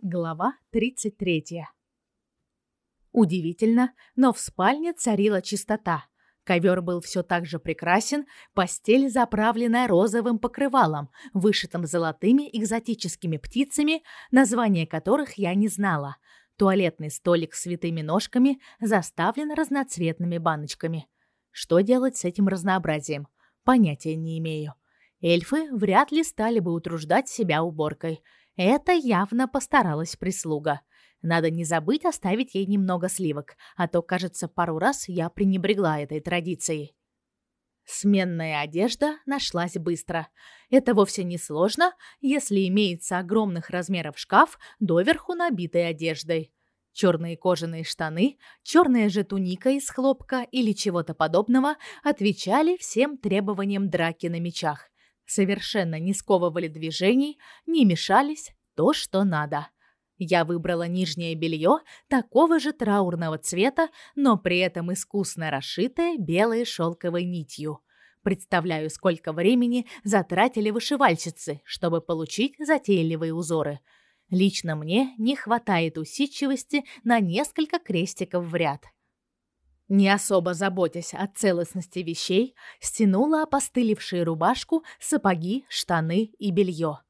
Глава 33. Удивительно, но в спальне царила чистота. Ковер был все так же прекрасен, постель заправлена розовым покрывалом, вышитым золотыми экзотическими птицами, названия которых я не знала. Туалетный столик с святыми ножками заставлен разноцветными баночками. Что делать с этим разнообразием? Понятия не имею. Эльфы вряд ли стали бы утруждать себя уборкой – это явно постаралась прислуга. Надо не забыть оставить ей немного сливок, а то, кажется, пару раз я пренебрегла этой традицией. Сменная одежда нашлась быстро. Это вовсе не сложно, если имеется огромных размеров шкаф, доверху набитый одеждой. Черные кожаные штаны, черная же туника из хлопка или чего-то подобного отвечали всем требованиям драки на мечах совершенно не сковывали движений, не мешались, то, что надо. Я выбрала нижнее белье такого же траурного цвета, но при этом искусно расшитое белой шелковой нитью. Представляю, сколько времени затратили вышивальщицы, чтобы получить затейливые узоры. Лично мне не хватает усидчивости на несколько крестиков в ряд. Не особо заботясь о целостности вещей, стянула опостылевшую рубашку, сапоги, штаны и белье.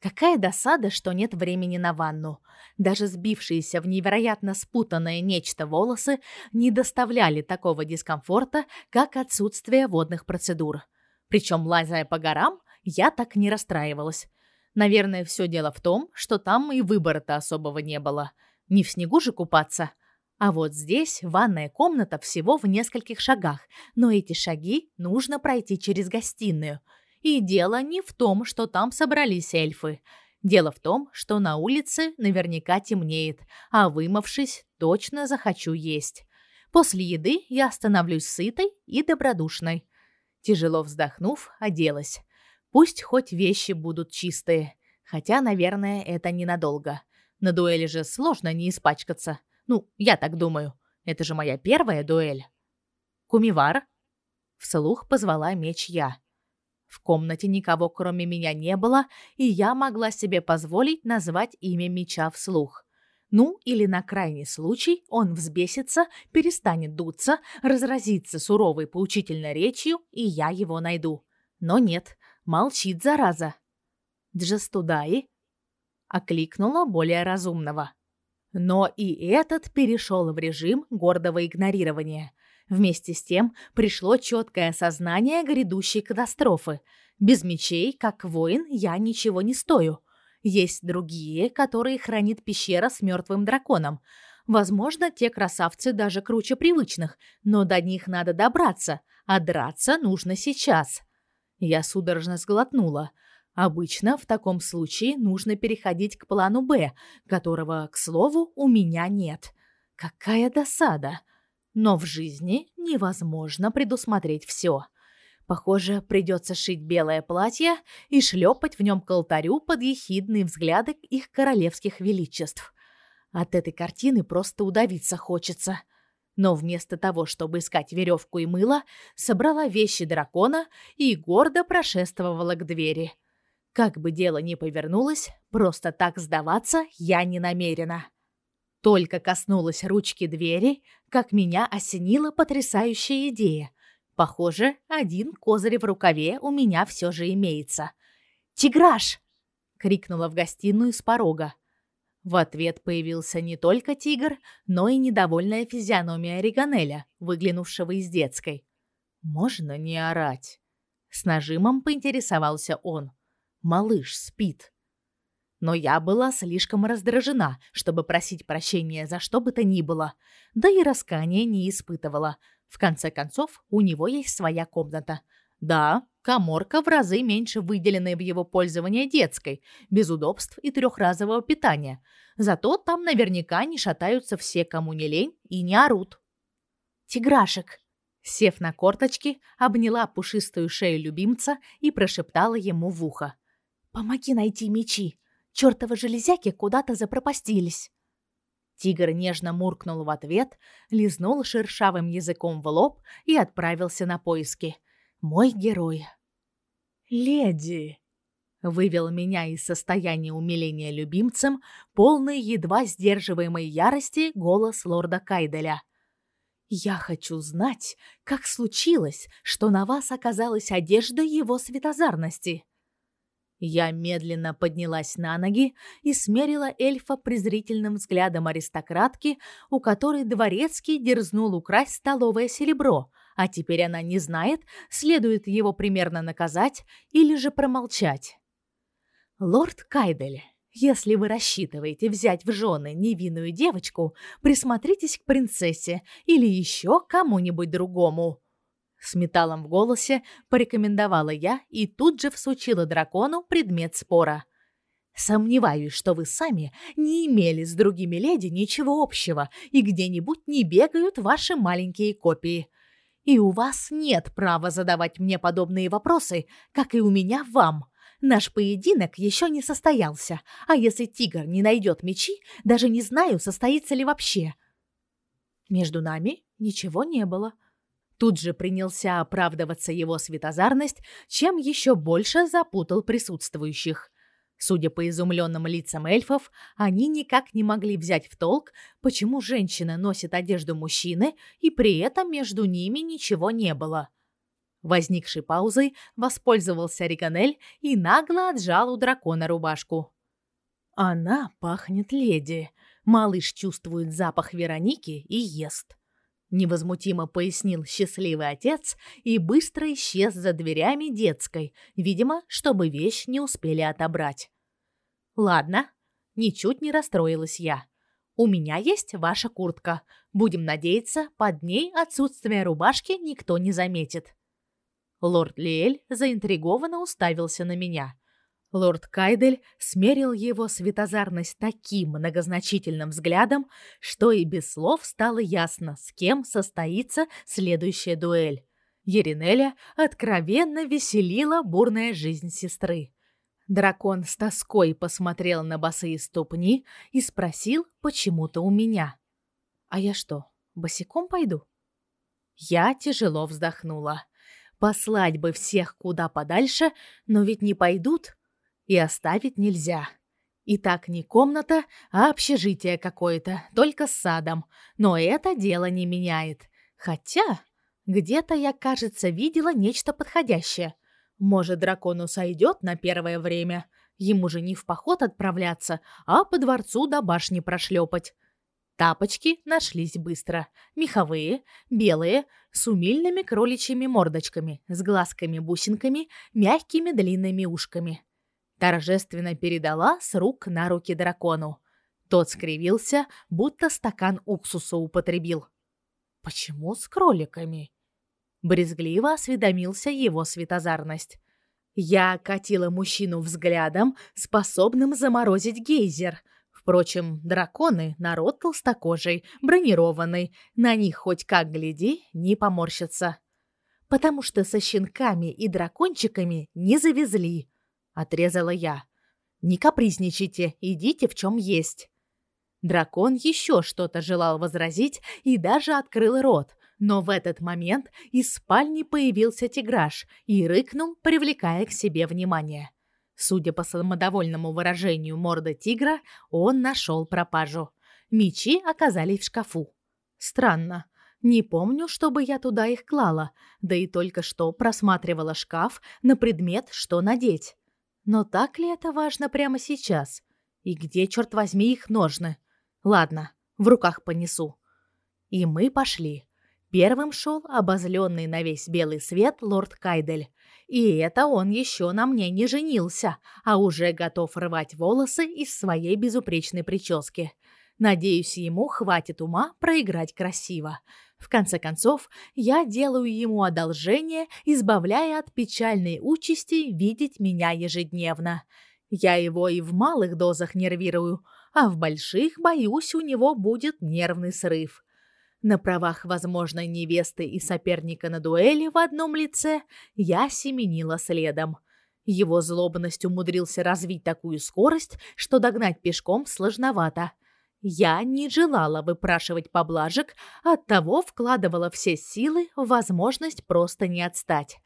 Какая досада, что нет времени на ванну. Даже сбившиеся в невероятно спутанное нечто волосы не доставляли такого дискомфорта, как отсутствие водных процедур. Причем, лазая по горам, я так не расстраивалась. Наверное, все дело в том, что там и выбора-то особого не было. Не в снегу же купаться – а вот здесь ванная комната всего в нескольких шагах, но эти шаги нужно пройти через гостиную. И дело не в том, что там собрались эльфы. Дело в том, что на улице наверняка темнеет, а вымывшись, точно захочу есть. После еды я становлюсь сытой и добродушной. Тяжело вздохнув, оделась. Пусть хоть вещи будут чистые, хотя, наверное, это ненадолго. На дуэли же сложно не испачкаться. Ну, я так думаю. Это же моя первая дуэль. Кумивар? Вслух позвала меч я. В комнате никого, кроме меня, не было, и я могла себе позволить назвать имя меча вслух. Ну, или на крайний случай он взбесится, перестанет дуться, разразится суровой поучительной речью, и я его найду. Но нет, молчит зараза. Джастудаи окликнула более разумного. Но и этот перешел в режим гордого игнорирования. Вместе с тем пришло четкое осознание грядущей катастрофы. Без мечей, как воин, я ничего не стою. Есть другие, которые хранит пещера с мертвым драконом. Возможно, те красавцы даже круче привычных, но до них надо добраться, а драться нужно сейчас. Я судорожно сглотнула – Обычно в таком случае нужно переходить к плану «Б», которого, к слову, у меня нет. Какая досада! Но в жизни невозможно предусмотреть все. Похоже, придется шить белое платье и шлепать в нем к алтарю под ехидные взгляды их королевских величеств. От этой картины просто удавиться хочется. Но вместо того, чтобы искать веревку и мыло, собрала вещи дракона и гордо прошествовала к двери – как бы дело ни повернулось, просто так сдаваться я не намерена. Только коснулась ручки двери, как меня осенила потрясающая идея. Похоже, один козырь в рукаве у меня все же имеется. «Тиграш!» — крикнула в гостиную с порога. В ответ появился не только тигр, но и недовольная физиономия Риганеля, выглянувшего из детской. «Можно не орать?» С нажимом поинтересовался он малыш спит. Но я была слишком раздражена, чтобы просить прощения за что бы то ни было, да и раскания не испытывала. В конце концов, у него есть своя комната. Да, каморка в разы меньше выделенной в его пользование детской, без удобств и трехразового питания. Зато там наверняка не шатаются все, кому не лень, и не орут. «Тиграшек!» Сев на корточки, обняла пушистую шею любимца и прошептала ему в ухо. Помоги найти мечи. Чёртовы железяки куда-то запропастились. Тигр нежно муркнул в ответ, лизнул шершавым языком в лоб и отправился на поиски. Мой герой. Леди. вывел меня из состояния умиления любимцем, полный едва сдерживаемой ярости голос лорда Кайделя. Я хочу знать, как случилось, что на вас оказалась одежда его светозарности. Я медленно поднялась на ноги и смерила эльфа презрительным взглядом аристократки, у которой дворецкий дерзнул украсть столовое серебро, а теперь она не знает, следует его примерно наказать или же промолчать. Лорд Кайдель, если вы рассчитываете взять в жены невинную девочку, присмотритесь к принцессе или еще кому-нибудь другому. С металлом в голосе порекомендовала я и тут же всучила дракону предмет спора. Сомневаюсь, что вы сами не имели с другими леди ничего общего и где-нибудь не бегают ваши маленькие копии. И у вас нет права задавать мне подобные вопросы, как и у меня вам. Наш поединок еще не состоялся, а если тигр не найдет мечи, даже не знаю, состоится ли вообще. Между нами ничего не было. Тут же принялся оправдываться его светозарность, чем еще больше запутал присутствующих. Судя по изумленным лицам эльфов, они никак не могли взять в толк, почему женщина носит одежду мужчины, и при этом между ними ничего не было. Возникшей паузой воспользовался Риганель и нагло отжал у дракона рубашку. Она пахнет леди. Малыш чувствует запах Вероники и ест невозмутимо пояснил счастливый отец и быстро исчез за дверями детской, видимо, чтобы вещь не успели отобрать. Ладно, ничуть не расстроилась я. У меня есть ваша куртка. Будем надеяться, под ней отсутствие рубашки никто не заметит. Лорд Лиэль заинтригованно уставился на меня. Лорд Кайдель смерил его светозарность таким многозначительным взглядом, что и без слов стало ясно, с кем состоится следующая дуэль. Еринеля откровенно веселила бурная жизнь сестры. Дракон с тоской посмотрел на босые ступни и спросил почему-то у меня. «А я что, босиком пойду?» Я тяжело вздохнула. Послать бы всех куда подальше, но ведь не пойдут и оставить нельзя. И так не комната, а общежитие какое-то, только с садом. Но это дело не меняет. Хотя где-то я, кажется, видела нечто подходящее. Может, дракону сойдет на первое время. Ему же не в поход отправляться, а по дворцу до башни прошлепать. Тапочки нашлись быстро. Меховые, белые, с умильными кроличьими мордочками, с глазками-бусинками, мягкими длинными ушками торжественно передала с рук на руки дракону. Тот скривился, будто стакан уксуса употребил. Почему с кроликами? Брезгливо осведомился его светозарность. Я катила мужчину взглядом, способным заморозить гейзер. Впрочем, драконы народ толстокожий, бронированный, на них хоть как гляди, не поморщатся. Потому что со щенками и дракончиками не завезли отрезала я. Не капризничайте, идите в чем есть. Дракон еще что-то желал возразить и даже открыл рот, но в этот момент из спальни появился тиграш и рыкнул, привлекая к себе внимание. Судя по самодовольному выражению морды тигра, он нашел пропажу. Мечи оказались в шкафу. Странно. Не помню, чтобы я туда их клала, да и только что просматривала шкаф на предмет, что надеть. Но так ли это важно прямо сейчас? И где, черт возьми, их ножны? Ладно, в руках понесу. И мы пошли. Первым шел обозленный на весь белый свет лорд Кайдель. И это он еще на мне не женился, а уже готов рвать волосы из своей безупречной прически. Надеюсь, ему хватит ума проиграть красиво. В конце концов, я делаю ему одолжение, избавляя от печальной участи видеть меня ежедневно. Я его и в малых дозах нервирую, а в больших, боюсь, у него будет нервный срыв. На правах возможной невесты и соперника на дуэли в одном лице я семенила следом. Его злобность умудрился развить такую скорость, что догнать пешком сложновато – я не желала выпрашивать поблажек, оттого вкладывала все силы в возможность просто не отстать.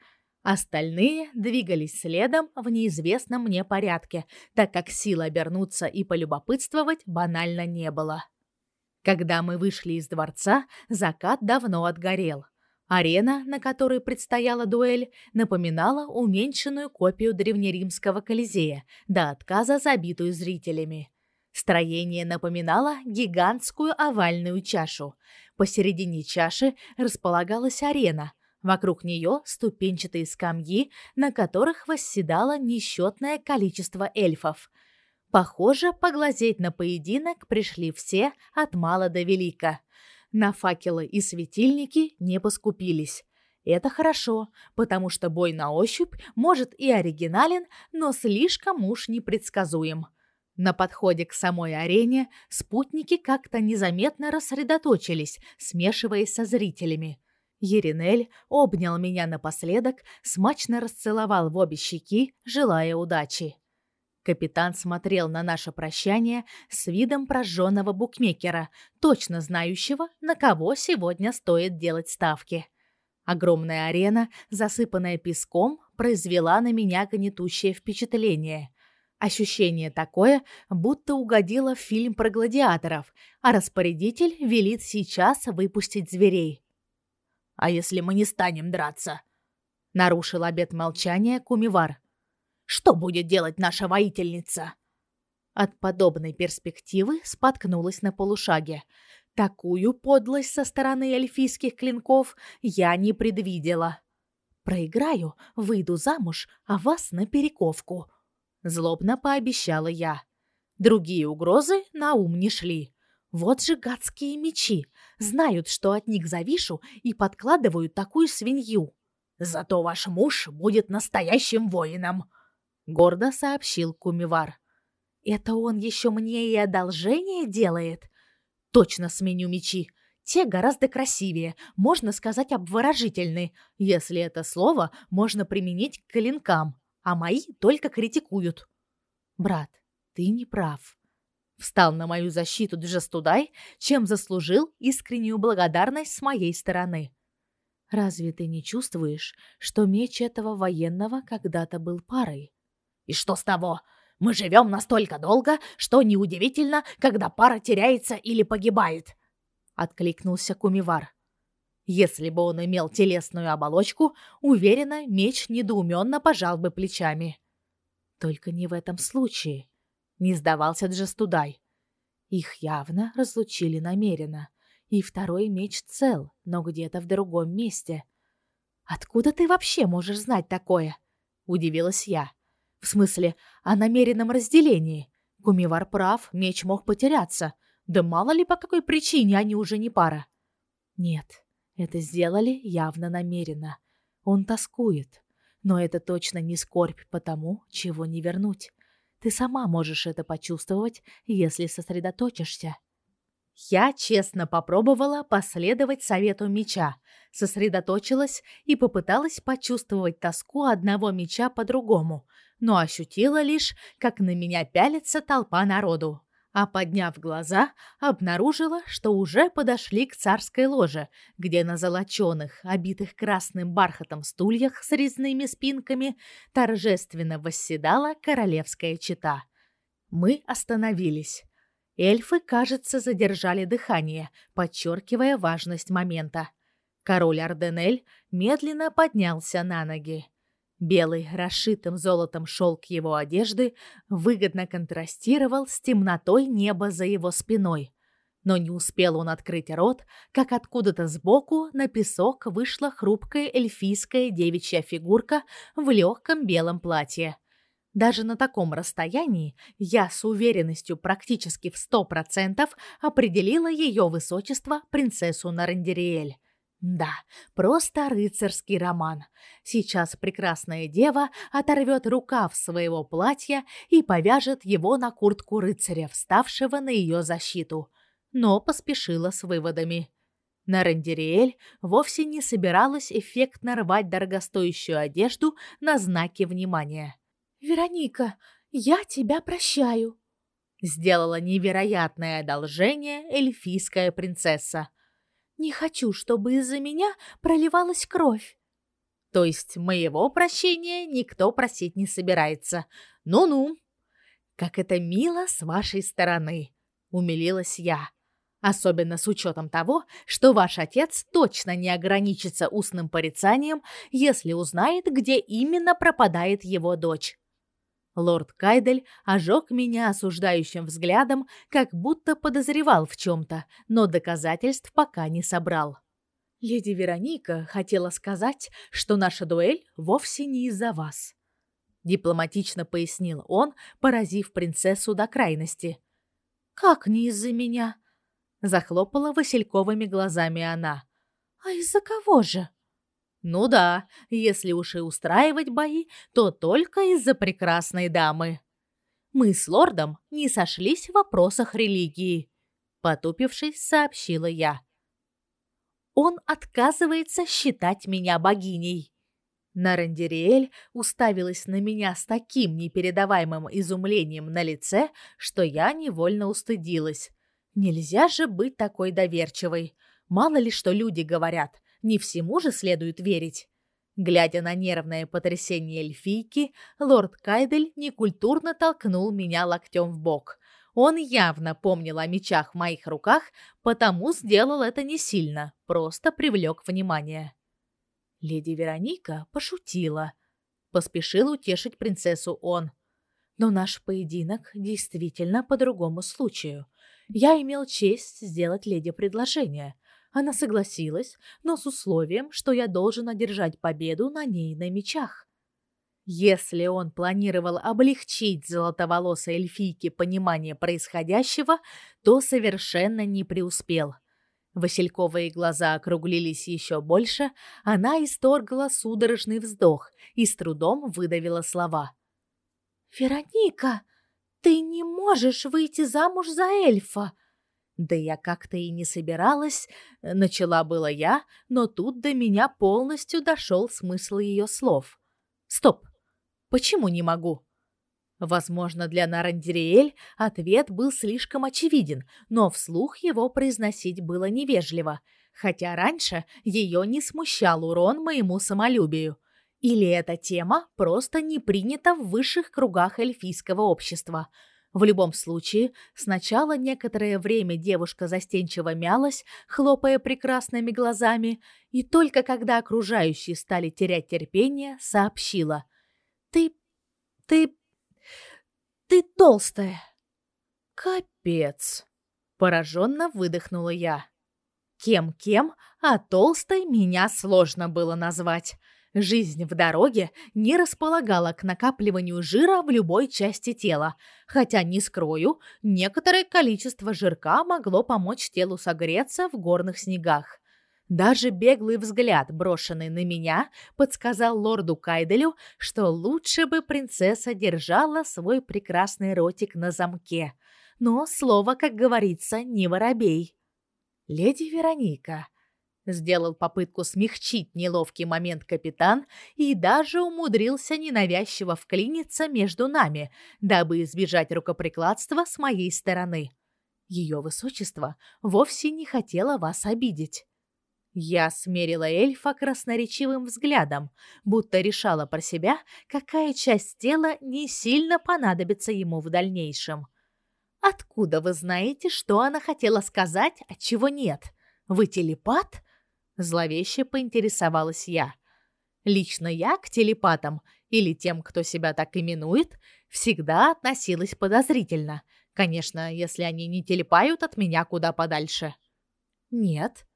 Остальные двигались следом в неизвестном мне порядке, так как сил обернуться и полюбопытствовать банально не было. Когда мы вышли из дворца, закат давно отгорел. Арена, на которой предстояла дуэль, напоминала уменьшенную копию древнеримского Колизея, до отказа забитую зрителями. Строение напоминало гигантскую овальную чашу. Посередине чаши располагалась арена. Вокруг нее ступенчатые скамьи, на которых восседало несчетное количество эльфов. Похоже, поглазеть на поединок пришли все от мала до велика. На факелы и светильники не поскупились. Это хорошо, потому что бой на ощупь может и оригинален, но слишком уж непредсказуем. На подходе к самой арене спутники как-то незаметно рассредоточились, смешиваясь со зрителями. Еринель обнял меня напоследок, смачно расцеловал в обе щеки, желая удачи. Капитан смотрел на наше прощание с видом прожженного букмекера, точно знающего, на кого сегодня стоит делать ставки. Огромная арена, засыпанная песком, произвела на меня гнетущее впечатление. Ощущение такое, будто угодило в фильм про гладиаторов, а распорядитель велит сейчас выпустить зверей. «А если мы не станем драться?» Нарушил обет молчания Кумивар. Что будет делать наша воительница? От подобной перспективы споткнулась на полушаге. Такую подлость со стороны эльфийских клинков я не предвидела. Проиграю, выйду замуж, а вас на перековку, злобно пообещала я. Другие угрозы на ум не шли. Вот же гадские мечи, знают, что от них завишу и подкладывают такую свинью. Зато ваш муж будет настоящим воином, гордо сообщил Кумивар. Это он еще мне и одолжение делает. Точно сменю мечи. Те гораздо красивее, можно сказать, обворожительны, если это слово можно применить к клинкам, а мои только критикуют. Брат, ты не прав. Встал на мою защиту Джастудай, чем заслужил искреннюю благодарность с моей стороны. Разве ты не чувствуешь, что меч этого военного когда-то был парой? И что с того? Мы живем настолько долго, что неудивительно, когда пара теряется или погибает. Откликнулся Кумивар. Если бы он имел телесную оболочку, уверенно, меч недоуменно пожал бы плечами. Только не в этом случае. Не сдавался Джастудай. Их явно разлучили намеренно. И второй меч цел, но где-то в другом месте. Откуда ты вообще можешь знать такое? удивилась я. В смысле, о намеренном разделении. Гумивар прав, меч мог потеряться. Да мало ли по какой причине они уже не пара. Нет, это сделали явно намеренно. Он тоскует. Но это точно не скорбь по тому, чего не вернуть. Ты сама можешь это почувствовать, если сосредоточишься. Я честно попробовала последовать совету меча, сосредоточилась и попыталась почувствовать тоску одного меча по-другому, но ощутила лишь, как на меня пялится толпа народу. А подняв глаза, обнаружила, что уже подошли к царской ложе, где на золочёных, обитых красным бархатом стульях с резными спинками торжественно восседала королевская чета. Мы остановились. Эльфы, кажется, задержали дыхание, подчеркивая важность момента. Король Арденель медленно поднялся на ноги. Белый, расшитым золотом шелк его одежды выгодно контрастировал с темнотой неба за его спиной. Но не успел он открыть рот, как откуда-то сбоку на песок вышла хрупкая эльфийская девичья фигурка в легком белом платье. Даже на таком расстоянии я с уверенностью практически в сто процентов определила ее высочество принцессу Нарандериэль. Да, просто рыцарский роман. Сейчас прекрасная дева оторвет рукав своего платья и повяжет его на куртку рыцаря, вставшего на ее защиту. Но поспешила с выводами. Нарандериэль вовсе не собиралась эффектно рвать дорогостоящую одежду на знаки внимания. «Вероника, я тебя прощаю», — сделала невероятное одолжение эльфийская принцесса — не хочу, чтобы из-за меня проливалась кровь. То есть моего прощения никто просить не собирается. Ну-ну. Как это мило с вашей стороны, умилилась я. Особенно с учетом того, что ваш отец точно не ограничится устным порицанием, если узнает, где именно пропадает его дочь. Лорд Кайдель ожег меня осуждающим взглядом, как будто подозревал в чем то но доказательств пока не собрал. Леди Вероника хотела сказать, что наша дуэль вовсе не из-за вас, дипломатично пояснил он, поразив принцессу до крайности. Как не из-за меня? захлопала васильковыми глазами она. А из-за кого же? Ну да, если уж и устраивать бои, то только из-за прекрасной дамы. Мы с лордом не сошлись в вопросах религии, потупившись, сообщила я. Он отказывается считать меня богиней. Нарандериэль уставилась на меня с таким непередаваемым изумлением на лице, что я невольно устыдилась. Нельзя же быть такой доверчивой. Мало ли что люди говорят, не всему же следует верить. Глядя на нервное потрясение эльфийки, лорд Кайдель некультурно толкнул меня локтем в бок. Он явно помнил о мечах в моих руках, потому сделал это не сильно, просто привлек внимание. Леди Вероника пошутила. Поспешил утешить принцессу он. Но наш поединок действительно по другому случаю. Я имел честь сделать леди предложение. Она согласилась, но с условием, что я должен одержать победу на ней на мечах. Если он планировал облегчить золотоволосой эльфийке понимание происходящего, то совершенно не преуспел. Васильковые глаза округлились еще больше, она исторгла судорожный вздох и с трудом выдавила слова. «Вероника, ты не можешь выйти замуж за эльфа!» Да я как-то и не собиралась, начала было я, но тут до меня полностью дошел смысл ее слов. Стоп. Почему не могу? Возможно, для Нарандириэль ответ был слишком очевиден, но вслух его произносить было невежливо, хотя раньше ее не смущал урон моему самолюбию. Или эта тема просто не принята в высших кругах эльфийского общества. В любом случае, сначала некоторое время девушка застенчиво мялась, хлопая прекрасными глазами, и только когда окружающие стали терять терпение, сообщила: ты... ты... ты толстая. Капец. Пораженно выдохнула я. Кем-кем, а толстой меня сложно было назвать. Жизнь в дороге не располагала к накапливанию жира в любой части тела, хотя, не скрою, некоторое количество жирка могло помочь телу согреться в горных снегах. Даже беглый взгляд, брошенный на меня, подсказал лорду Кайделю, что лучше бы принцесса держала свой прекрасный ротик на замке. Но слово, как говорится, не воробей. Леди Вероника сделал попытку смягчить неловкий момент капитан и даже умудрился ненавязчиво вклиниться между нами, дабы избежать рукоприкладства с моей стороны. Ее высочество вовсе не хотела вас обидеть. Я смерила эльфа красноречивым взглядом, будто решала про себя, какая часть тела не сильно понадобится ему в дальнейшем. Откуда вы знаете, что она хотела сказать, а чего нет? Вы телепат? Зловеще поинтересовалась я. Лично я к телепатам или тем, кто себя так именует, всегда относилась подозрительно. Конечно, если они не телепают от меня куда подальше. Нет,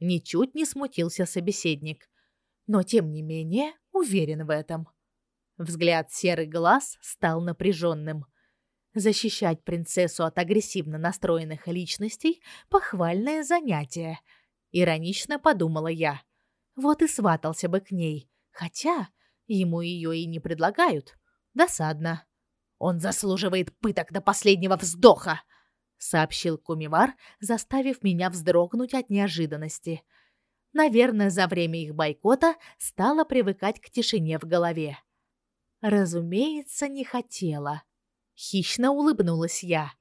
Ничуть не смутился собеседник, но тем не менее уверен в этом. Взгляд серых глаз стал напряженным. Защищать принцессу от агрессивно настроенных личностей похвальное занятие, иронично подумала я. Вот и сватался бы к ней, хотя ему ее и не предлагают. Досадно. Он заслуживает пыток до последнего вздоха, сообщил Кумивар, заставив меня вздрогнуть от неожиданности. Наверное, за время их бойкота стала привыкать к тишине в голове. Разумеется, не хотела. Хищно улыбнулась я.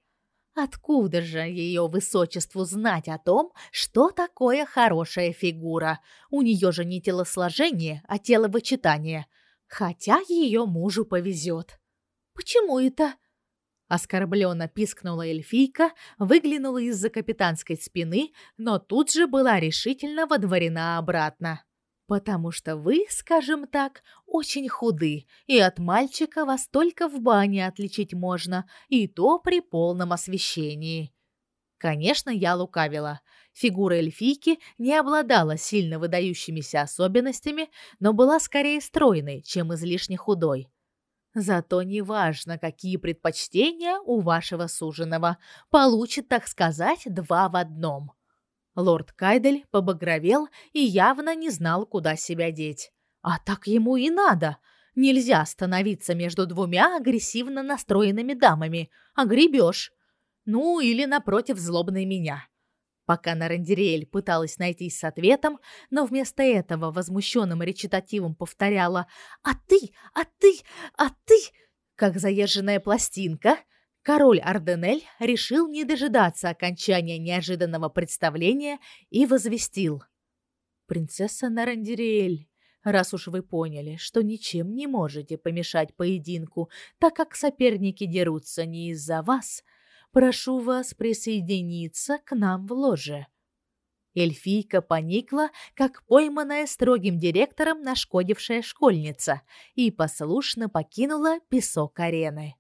Откуда же ее высочеству знать о том, что такое хорошая фигура? У нее же не телосложение, а теловычитание. Хотя ее мужу повезет. Почему это? Оскорбленно пискнула эльфийка, выглянула из-за капитанской спины, но тут же была решительно водворена обратно. Потому что вы, скажем так, очень худы, и от мальчика вас только в бане отличить можно, и то при полном освещении. Конечно, я лукавила. Фигура эльфийки не обладала сильно выдающимися особенностями, но была скорее стройной, чем излишне худой. Зато неважно, какие предпочтения у вашего суженого, получит, так сказать, два в одном. Лорд Кайдель побагровел и явно не знал, куда себя деть. А так ему и надо. Нельзя становиться между двумя агрессивно настроенными дамами, а гребешь. Ну, или напротив злобной меня. Пока Нарандириэль пыталась найтись с ответом, но вместо этого возмущенным речитативом повторяла «А ты, а ты, а ты!» как заезженная пластинка – король Арденель решил не дожидаться окончания неожиданного представления и возвестил: "Принцесса Нарандириэль, раз уж вы поняли, что ничем не можете помешать поединку, так как соперники дерутся не из-за вас, прошу вас присоединиться к нам в ложе". Эльфийка поникла, как пойманная строгим директором нашкодившая школьница, и послушно покинула песок арены.